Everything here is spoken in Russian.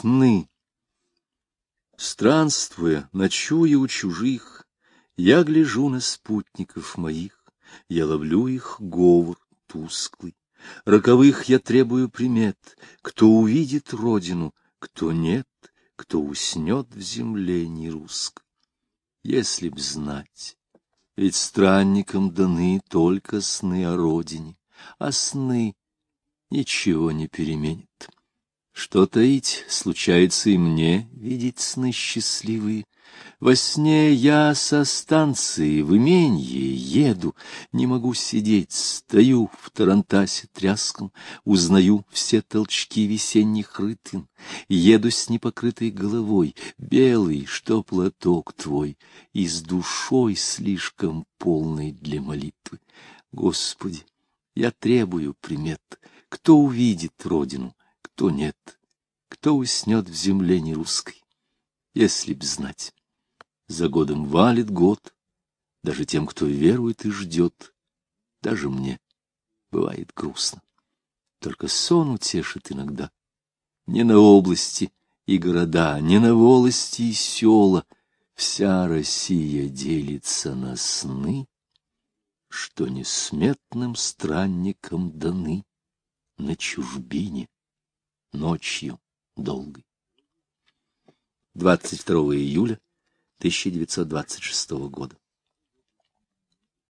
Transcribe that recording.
Сны. Странствуя, ночуя у чужих, Я гляжу на спутников моих, Я ловлю их говор тусклый. Роковых я требую примет, Кто увидит родину, кто нет, Кто уснет в земле нерусской. Если б знать, ведь странникам даны Только сны о родине, а сны ничего не переменит. Что таить, случается и мне видеть сны счастливые. Во сне я со станции в именье еду, не могу сидеть, стою в тарантасе тряском, узнаю все толчки весенних рытын, еду с непокрытой головой, белый, что платок твой, и с душой слишком полной для молитвы. Господи, я требую примет, кто увидит родину, кто нет, кто уснет в земле не русской, если б знать. За годом валит год, даже тем, кто верует и ждет, даже мне бывает грустно. Только сон утешит иногда. Не на области и города, не на волости и села вся Россия делится на сны, что несметным странникам даны на чужбине ночью долгой. 22 июля 1926 года.